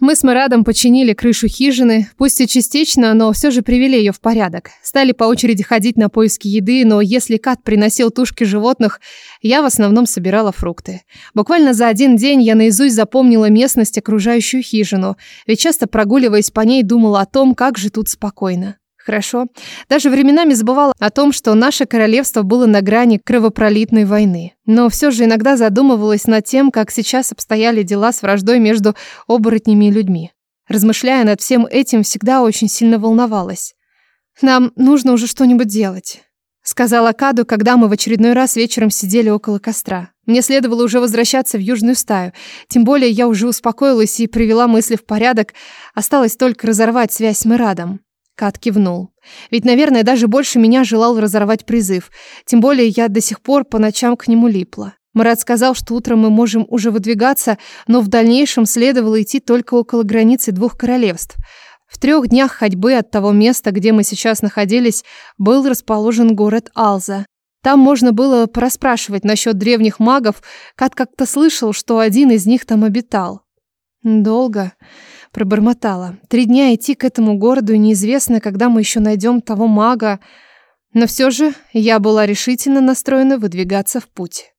Мы с Марадом починили крышу хижины, пусть и частично, но все же привели ее в порядок. Стали по очереди ходить на поиски еды, но если Кат приносил тушки животных, я в основном собирала фрукты. Буквально за один день я наизусть запомнила местность, окружающую хижину, ведь часто прогуливаясь по ней, думала о том, как же тут спокойно. Хорошо. Даже временами забывала о том, что наше королевство было на грани кровопролитной войны. Но все же иногда задумывалась над тем, как сейчас обстояли дела с враждой между оборотнями и людьми. Размышляя над всем этим, всегда очень сильно волновалась. «Нам нужно уже что-нибудь делать», — сказала Каду, когда мы в очередной раз вечером сидели около костра. Мне следовало уже возвращаться в южную стаю. Тем более я уже успокоилась и привела мысли в порядок. Осталось только разорвать связь с Мирадом. Кат кивнул. Ведь, наверное, даже больше меня желал разорвать призыв. Тем более я до сих пор по ночам к нему липла. Марат сказал, что утром мы можем уже выдвигаться, но в дальнейшем следовало идти только около границы двух королевств. В трех днях ходьбы от того места, где мы сейчас находились, был расположен город Алза. Там можно было проспрашивать насчет древних магов, Кат как-то слышал, что один из них там обитал. Долго пробормотала. Три дня идти к этому городу неизвестно, когда мы еще найдем того мага, но все же я была решительно настроена выдвигаться в путь.